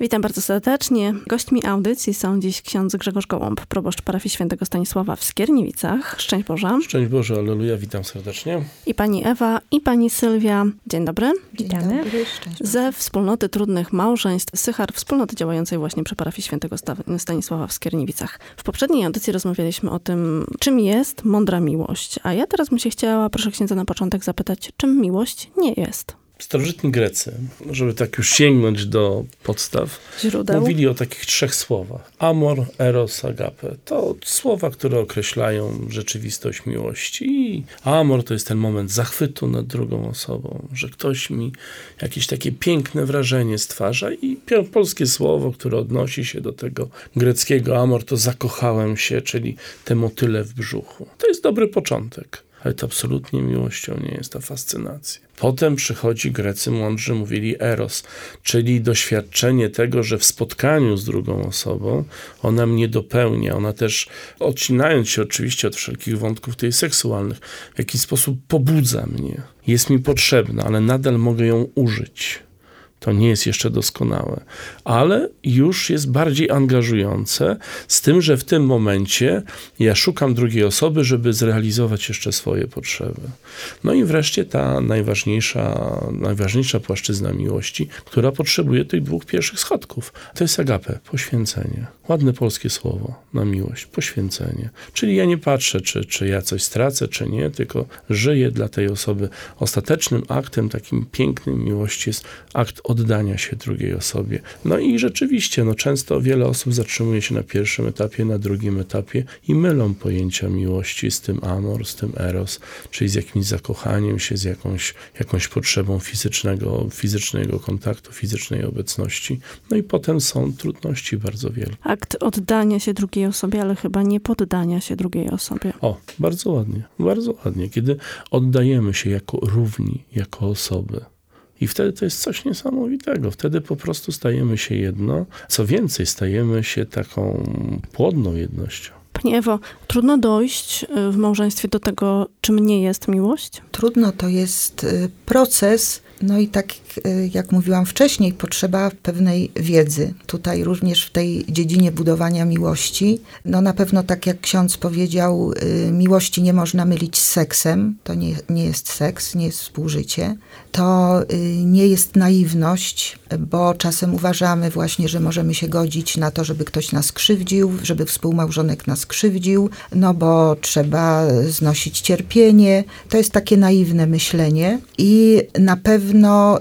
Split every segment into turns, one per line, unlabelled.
Witam bardzo serdecznie. Gośćmi audycji są dziś ksiądz Grzegorz Gołąb, proboszcz parafii świętego Stanisława w Skierniewicach. Szczęść Boże.
Szczęść Boże, aleluja, witam serdecznie.
I pani Ewa, i pani Sylwia. Dzień dobry.
Witamy.
Ze Wspólnoty Trudnych Małżeństw Sychar, wspólnoty działającej właśnie przy parafii świętego Stanisława w Skierniewicach. W poprzedniej audycji rozmawialiśmy o tym, czym jest mądra miłość. A ja teraz bym się chciała, proszę księdza na początek zapytać, czym miłość nie jest.
Starożytni Grecy, żeby tak już sięgnąć do podstaw,
Źródeł.
mówili o takich trzech słowach. Amor, eros, agape. To słowa, które określają rzeczywistość miłości. I amor to jest ten moment zachwytu nad drugą osobą, że ktoś mi jakieś takie piękne wrażenie stwarza i polskie słowo, które odnosi się do tego greckiego amor, to zakochałem się, czyli te motyle w brzuchu. To jest dobry początek ale to absolutnie miłością nie jest ta fascynacja. Potem przychodzi Grecy mądrzy, mówili eros, czyli doświadczenie tego, że w spotkaniu z drugą osobą ona mnie dopełnia, ona też odcinając się oczywiście od wszelkich wątków tej seksualnych, w jakiś sposób pobudza mnie, jest mi potrzebna, ale nadal mogę ją użyć to nie jest jeszcze doskonałe, ale już jest bardziej angażujące, z tym, że w tym momencie ja szukam drugiej osoby, żeby zrealizować jeszcze swoje potrzeby. No i wreszcie ta najważniejsza, najważniejsza płaszczyzna miłości, która potrzebuje tych dwóch pierwszych schodków. To jest agape, poświęcenie. Ładne polskie słowo na miłość, poświęcenie. Czyli ja nie patrzę, czy, czy ja coś stracę, czy nie, tylko żyję dla tej osoby. Ostatecznym aktem takim pięknym miłości jest akt oddania się drugiej osobie. No i rzeczywiście, no często wiele osób zatrzymuje się na pierwszym etapie, na drugim etapie i mylą pojęcia miłości z tym amor, z tym eros, czyli z jakimś zakochaniem się, z jakąś, jakąś potrzebą fizycznego, fizycznego kontaktu, fizycznej obecności. No i potem są trudności bardzo wiele.
Akt oddania się drugiej osobie, ale chyba nie poddania się drugiej osobie.
O, bardzo ładnie, bardzo ładnie. Kiedy oddajemy się jako równi, jako osoby. I wtedy to jest coś niesamowitego. Wtedy po prostu stajemy się jedno. Co więcej, stajemy się taką płodną jednością.
Pani Ewo, trudno dojść y, w małżeństwie do tego, czym nie jest miłość?
Trudno to jest y, proces, no i tak y, jak mówiłam wcześniej, potrzeba pewnej wiedzy. Tutaj również w tej dziedzinie budowania miłości. No na pewno tak jak ksiądz powiedział, miłości nie można mylić z seksem. To nie, nie jest seks, nie jest współżycie. To nie jest naiwność, bo czasem uważamy właśnie, że możemy się godzić na to, żeby ktoś nas krzywdził, żeby współmałżonek nas krzywdził, no bo trzeba znosić cierpienie. To jest takie naiwne myślenie i na pewno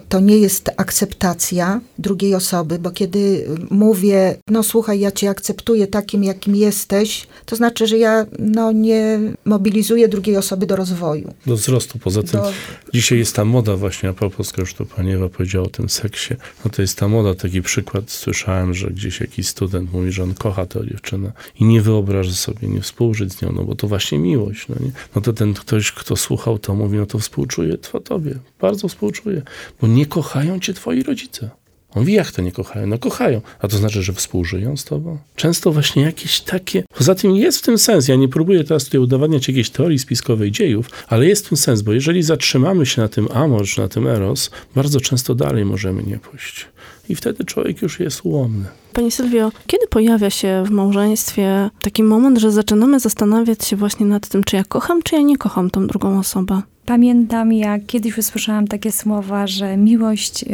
to nie jest akceptacja drugiej osoby, bo kiedy mówię, no słuchaj, ja cię akceptuję takim, jakim jesteś, to znaczy, że ja no, nie mobilizuję drugiej osoby do rozwoju.
Do wzrostu. Poza tym do... dzisiaj jest ta moda właśnie, a propos, już tu pani Ewa powiedziała o tym seksie, no to jest ta moda, taki przykład słyszałem, że gdzieś jakiś student mówi, że on kocha tę dziewczynę i nie wyobraża sobie nie współżyć z nią, no bo to właśnie miłość, no nie? No to ten ktoś, kto słuchał to mówi, no to współczuję tobie, bardzo bo nie kochają cię twoi rodzice. On wie, jak to nie kochają. No kochają. A to znaczy, że współżyją z tobą? Często właśnie jakieś takie... Poza tym jest w tym sens. Ja nie próbuję teraz tutaj udowadniać jakiejś teorii spiskowej dziejów, ale jest w tym sens, bo jeżeli zatrzymamy się na tym amor, na tym eros, bardzo często dalej możemy nie pójść. I wtedy człowiek już jest ułomny.
Pani Sylwio, kiedy pojawia się w małżeństwie taki moment, że zaczynamy zastanawiać się właśnie nad tym, czy ja kocham, czy ja nie kocham tą drugą osobę?
Pamiętam, jak kiedyś usłyszałam takie słowa, że miłość, y,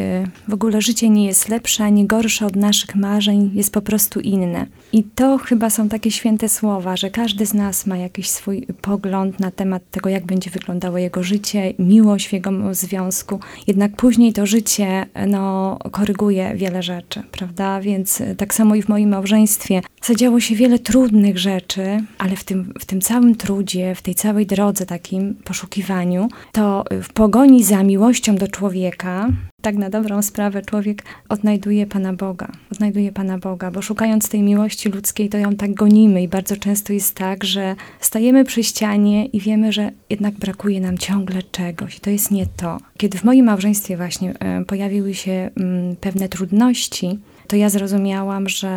w ogóle życie nie jest lepsze ani gorsze od naszych marzeń, jest po prostu inne. I to chyba są takie święte słowa, że każdy z nas ma jakiś swój pogląd na temat tego, jak będzie wyglądało jego życie, miłość w jego związku. Jednak później to życie no, koryguje wiele rzeczy, prawda? Więc y, tak samo i w moim małżeństwie zadziało się wiele trudnych rzeczy, ale w tym, w tym całym trudzie, w tej całej drodze takim poszukiwaniu, to w pogoni za miłością do człowieka, tak na dobrą sprawę, człowiek odnajduje Pana Boga. Odnajduje Pana Boga, bo szukając tej miłości ludzkiej, to ją tak gonimy i bardzo często jest tak, że stajemy przy ścianie i wiemy, że jednak brakuje nam ciągle czegoś i to jest nie to. Kiedy w moim małżeństwie właśnie e, pojawiły się mm, pewne trudności, to ja zrozumiałam, że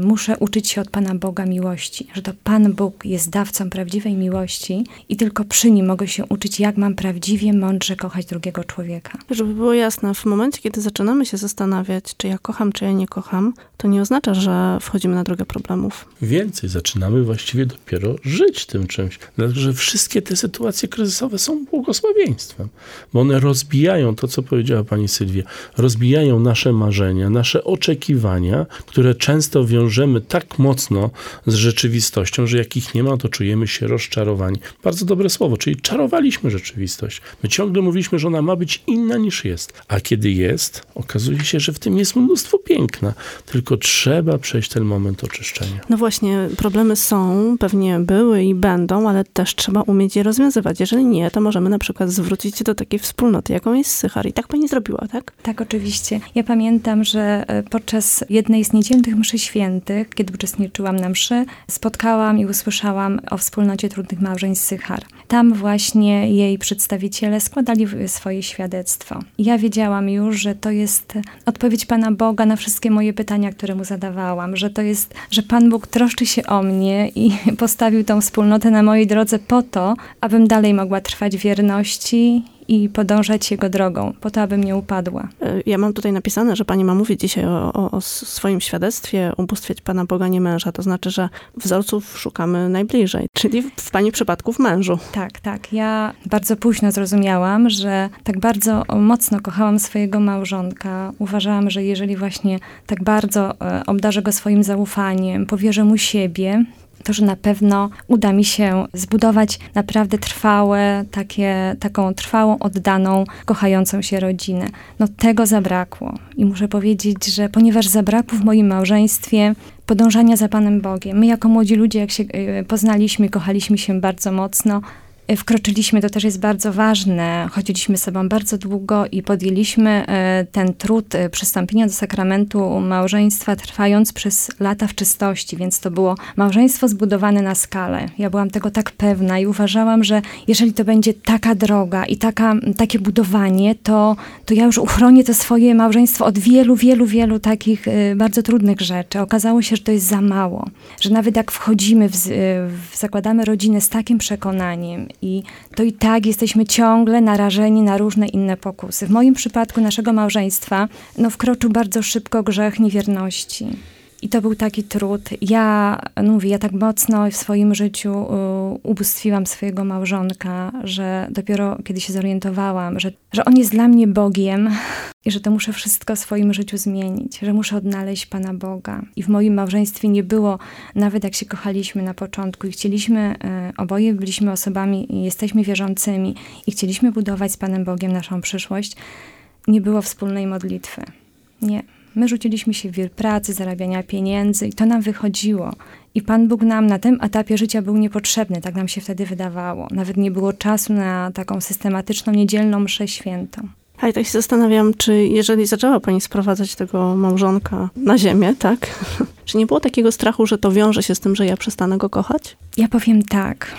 muszę uczyć się od Pana Boga miłości, że to Pan Bóg jest dawcą prawdziwej miłości i tylko przy nim mogę się uczyć, jak mam prawdziwie, mądrze kochać drugiego człowieka.
Żeby było jasne, w momencie, kiedy zaczynamy się zastanawiać, czy ja kocham, czy ja nie kocham, to nie oznacza, że wchodzimy na drogę problemów.
Więcej, zaczynamy właściwie dopiero żyć tym czymś. Dlatego, że wszystkie te sytuacje kryzysowe są błogosławieństwem, bo one rozbijają to, co powiedziała pani Sylwia, rozbijają nasze marzenia, nasze oczekiwania, które często wiążemy tak mocno z rzeczywistością, że jak ich nie ma, to czujemy się rozczarowani. Bardzo dobre słowo, czyli czarowaliśmy rzeczywistość. My ciągle mówiliśmy, że ona ma być inna niż jest, a kiedy jest, okazuje się, że w tym jest mnóstwo piękna, tylko trzeba przejść ten moment oczyszczenia.
No właśnie, problemy są, pewnie były i będą, ale też trzeba umieć je rozwiązywać. Jeżeli nie, to możemy na przykład zwrócić się do takiej wspólnoty, jaką jest Sychar. I tak pani zrobiła, tak?
Tak, oczywiście. Ja pamiętam, że e, podczas jednej z niedzielnych mszy świętych, kiedy uczestniczyłam na mszy, spotkałam i usłyszałam o wspólnocie trudnych małżeństw Sychar. Tam właśnie jej przedstawiciele składali swoje świadectwo. Ja wiedziałam już, że to jest odpowiedź Pana Boga na wszystkie moje pytania, które mu zadawałam, że to jest, że Pan Bóg troszczy się o mnie i postawił tą wspólnotę na mojej drodze po to, abym dalej mogła trwać wierności i podążać jego drogą, po to, abym nie upadła.
E, ja mam tutaj napisane, że pani ma mówić dzisiaj o, o, o swoim świadectwie, ubóstwiać Pana Boga, nie męża. To znaczy, że wzorców szukamy najbliżej, czyli w pani przypadku w mężu.
Tak, tak. Ja bardzo późno zrozumiałam, że tak bardzo mocno kochałam swojego małżonka. Uważałam, że jeżeli właśnie tak bardzo e, obdarzę go swoim zaufaniem, powierzę mu siebie, to, że na pewno uda mi się zbudować naprawdę trwałe, takie, taką trwałą, oddaną, kochającą się rodzinę. No tego zabrakło. I muszę powiedzieć, że ponieważ zabrakło w moim małżeństwie podążania za Panem Bogiem, my jako młodzi ludzie, jak się e, poznaliśmy, kochaliśmy się bardzo mocno, wkroczyliśmy, to też jest bardzo ważne. Chodziliśmy sobą bardzo długo i podjęliśmy e, ten trud e, przystąpienia do sakramentu małżeństwa, trwając przez lata w czystości, więc to było małżeństwo zbudowane na skalę. Ja byłam tego tak pewna i uważałam, że jeżeli to będzie taka droga i taka, takie budowanie, to, to ja już uchronię to swoje małżeństwo od wielu, wielu, wielu takich bardzo trudnych rzeczy. Okazało się, że to jest za mało, że nawet jak wchodzimy, w, w zakładamy rodzinę z takim przekonaniem i to i tak jesteśmy ciągle narażeni na różne inne pokusy. W moim przypadku naszego małżeństwa no, wkroczył bardzo szybko grzech niewierności. I to był taki trud. Ja, no mówię, ja tak mocno w swoim życiu y, ubóstwiłam swojego małżonka, że dopiero kiedy się zorientowałam, że, że on jest dla mnie Bogiem i że to muszę wszystko w swoim życiu zmienić, że muszę odnaleźć Pana Boga. I w moim małżeństwie nie było, nawet jak się kochaliśmy na początku i chcieliśmy, y, oboje byliśmy osobami i jesteśmy wierzącymi i chcieliśmy budować z Panem Bogiem naszą przyszłość, nie było wspólnej modlitwy. Nie. My rzuciliśmy się w wir pracy, zarabiania pieniędzy i to nam wychodziło. I Pan Bóg nam na tym etapie życia był niepotrzebny, tak nam się wtedy wydawało. Nawet nie było czasu na taką systematyczną, niedzielną mszę świętą.
A i tak się zastanawiam, czy jeżeli zaczęła Pani sprowadzać tego małżonka na ziemię, tak? czy nie było takiego strachu, że to wiąże się z tym, że ja przestanę go kochać?
Ja powiem tak.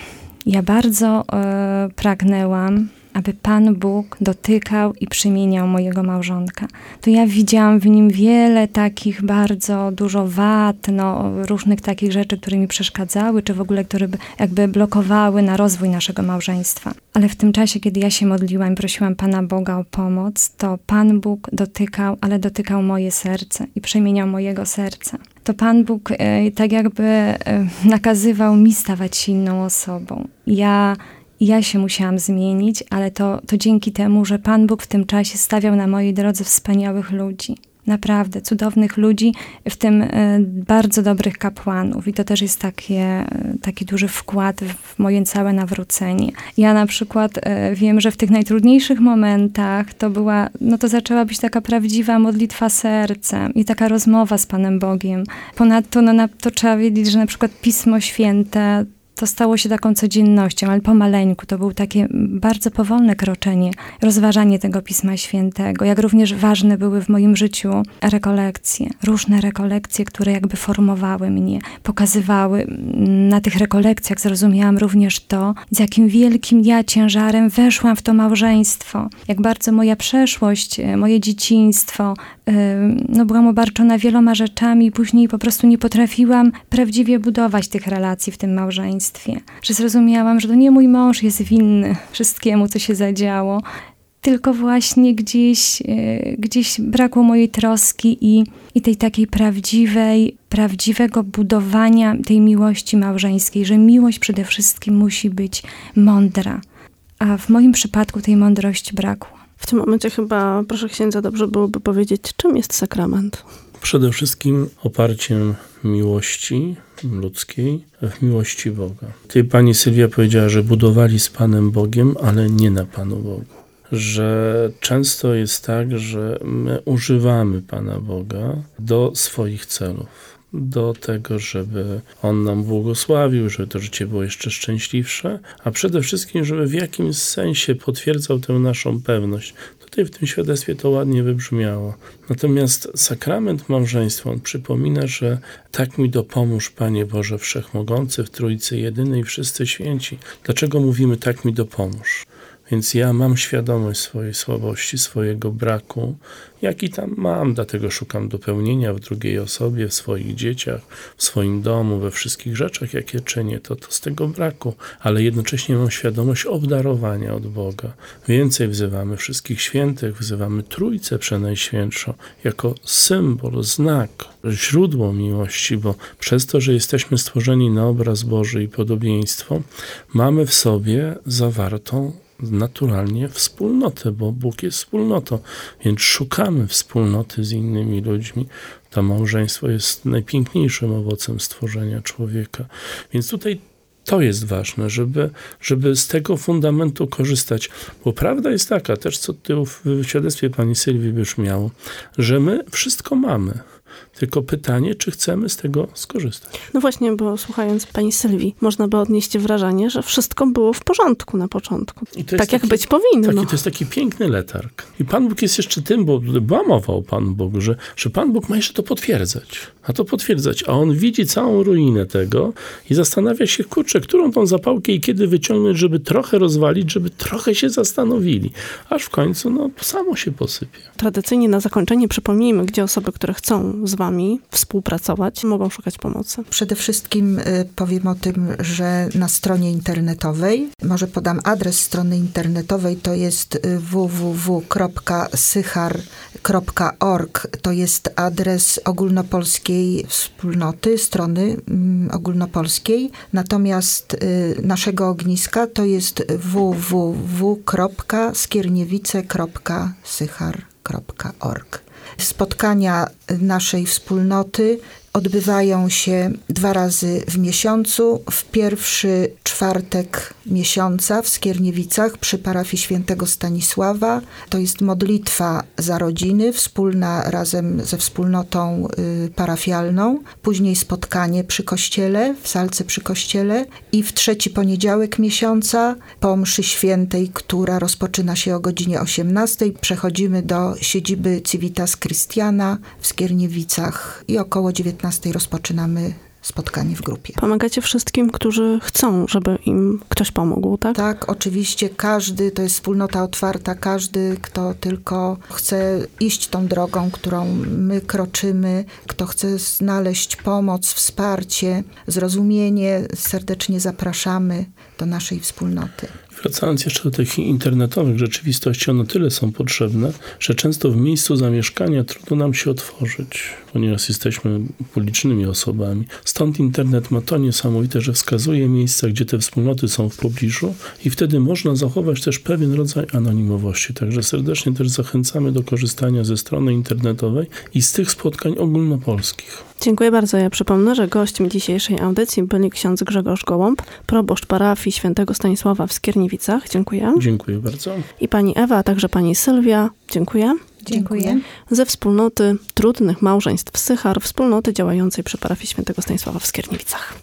Ja bardzo e, pragnęłam aby Pan Bóg dotykał i przemieniał mojego małżonka. To ja widziałam w nim wiele takich bardzo dużo wad, no, różnych takich rzeczy, które mi przeszkadzały, czy w ogóle, które jakby blokowały na rozwój naszego małżeństwa. Ale w tym czasie, kiedy ja się modliłam i prosiłam Pana Boga o pomoc, to Pan Bóg dotykał, ale dotykał moje serce i przemieniał mojego serca to Pan Bóg e, tak jakby e, nakazywał mi stawać się inną osobą. Ja ja się musiałam zmienić, ale to, to dzięki temu, że Pan Bóg w tym czasie stawiał na mojej drodze wspaniałych ludzi. Naprawdę, cudownych ludzi, w tym y, bardzo dobrych kapłanów. I to też jest takie, y, taki duży wkład w moje całe nawrócenie. Ja na przykład y, wiem, że w tych najtrudniejszych momentach to była, no to zaczęła być taka prawdziwa modlitwa sercem i taka rozmowa z Panem Bogiem. Ponadto, no, to trzeba wiedzieć, że na przykład Pismo Święte to stało się taką codziennością, ale pomaleńku. To było takie bardzo powolne kroczenie, rozważanie tego Pisma Świętego. Jak również ważne były w moim życiu rekolekcje, różne rekolekcje, które jakby formowały mnie, pokazywały. Na tych rekolekcjach zrozumiałam również to, z jakim wielkim ja ciężarem weszłam w to małżeństwo. Jak bardzo moja przeszłość, moje dzieciństwo, no, byłam obarczona wieloma rzeczami, później po prostu nie potrafiłam prawdziwie budować tych relacji w tym małżeństwie. Że zrozumiałam, że to nie mój mąż jest winny wszystkiemu, co się zadziało, tylko właśnie gdzieś, e, gdzieś brakło mojej troski i, i tej takiej prawdziwej, prawdziwego budowania tej miłości małżeńskiej, że miłość przede wszystkim musi być mądra. A w moim przypadku tej mądrości brakło.
W tym momencie chyba, proszę księdza, dobrze byłoby powiedzieć, czym jest sakrament?
Przede wszystkim oparciem miłości ludzkiej w miłości Boga. Ty, pani Sylwia powiedziała, że budowali z Panem Bogiem, ale nie na Panu Bogu że często jest tak, że my używamy Pana Boga do swoich celów. Do tego, żeby On nam błogosławił, żeby to życie było jeszcze szczęśliwsze, a przede wszystkim, żeby w jakimś sensie potwierdzał tę naszą pewność. Tutaj w tym świadectwie to ładnie wybrzmiało. Natomiast sakrament małżeństwa, on przypomina, że tak mi dopomóż, Panie Boże Wszechmogący, w Trójcy Jedynej, wszyscy święci. Dlaczego mówimy tak mi dopomóż? Więc ja mam świadomość swojej słabości, swojego braku, jaki tam mam, dlatego szukam dopełnienia w drugiej osobie, w swoich dzieciach, w swoim domu, we wszystkich rzeczach, jakie czynię, to, to z tego braku, ale jednocześnie mam świadomość obdarowania od Boga. Więcej wzywamy wszystkich świętych, wzywamy Trójcę Przenajświętszą jako symbol, znak, źródło miłości, bo przez to, że jesteśmy stworzeni na obraz Boży i podobieństwo, mamy w sobie zawartą naturalnie wspólnotę, bo Bóg jest wspólnotą, więc szukamy wspólnoty z innymi ludźmi. To małżeństwo jest najpiękniejszym owocem stworzenia człowieka. Więc tutaj to jest ważne, żeby, żeby z tego fundamentu korzystać. Bo prawda jest taka, też co ty w świadectwie pani Sylwii brzmiało, że my wszystko mamy. Tylko pytanie, czy chcemy z tego skorzystać.
No właśnie, bo słuchając pani Sylwii, można by odnieść wrażenie, że wszystko było w porządku na początku. tak taki, jak być powinno.
Taki, to jest taki piękny letarg. I Pan Bóg jest jeszcze tym, bo była mowa o Panu Bogu, że, że Pan Bóg ma jeszcze to potwierdzać. A to potwierdzać. A On widzi całą ruinę tego i zastanawia się, kurczę, którą tą zapałkę i kiedy wyciągnąć, żeby trochę rozwalić, żeby trochę się zastanowili. Aż w końcu, no, samo się posypie.
Tradycyjnie na zakończenie przypomnijmy, gdzie osoby, które chcą z Wami współpracować, mogą szukać pomocy?
Przede wszystkim y, powiem o tym, że na stronie internetowej, może podam adres strony internetowej, to jest y, www.sychar.org. To jest adres ogólnopolskiej wspólnoty, strony mm, ogólnopolskiej. Natomiast y, naszego ogniska to jest www.skierniewice.sychar.org. Spotkania naszej wspólnoty odbywają się dwa razy w miesiącu. W pierwszy czwartek miesiąca w Skierniewicach przy parafii świętego Stanisława. To jest modlitwa za rodziny, wspólna razem ze wspólnotą y, parafialną. Później spotkanie przy kościele, w salce przy kościele. I w trzeci poniedziałek miesiąca po mszy świętej, która rozpoczyna się o godzinie 18, przechodzimy do siedziby Civitas Christiana w Skierniewicach i około 19 15 rozpoczynamy spotkanie w grupie.
Pomagacie wszystkim, którzy chcą, żeby im ktoś pomógł, tak?
Tak, oczywiście każdy, to jest wspólnota otwarta, każdy, kto tylko chce iść tą drogą, którą my kroczymy, kto chce znaleźć pomoc, wsparcie, zrozumienie, serdecznie zapraszamy do naszej wspólnoty.
Wracając jeszcze do tych internetowych rzeczywistości, one tyle są potrzebne, że często w miejscu zamieszkania trudno nam się otworzyć, ponieważ jesteśmy publicznymi osobami. Stąd internet ma to niesamowite, że wskazuje miejsca, gdzie te wspólnoty są w pobliżu i wtedy można zachować też pewien rodzaj anonimowości. Także serdecznie też zachęcamy do korzystania ze strony internetowej i z tych spotkań ogólnopolskich.
Dziękuję bardzo. Ja przypomnę, że gościem dzisiejszej audycji byli ksiądz Grzegorz Gołąb, proboszcz parafii świętego Stanisława w Skierniewicach. Dziękuję.
Dziękuję bardzo.
I pani Ewa, a także pani Sylwia. Dziękuję.
Dziękuję.
Ze wspólnoty trudnych małżeństw Sychar, wspólnoty działającej przy parafii świętego Stanisława w Skierniewicach.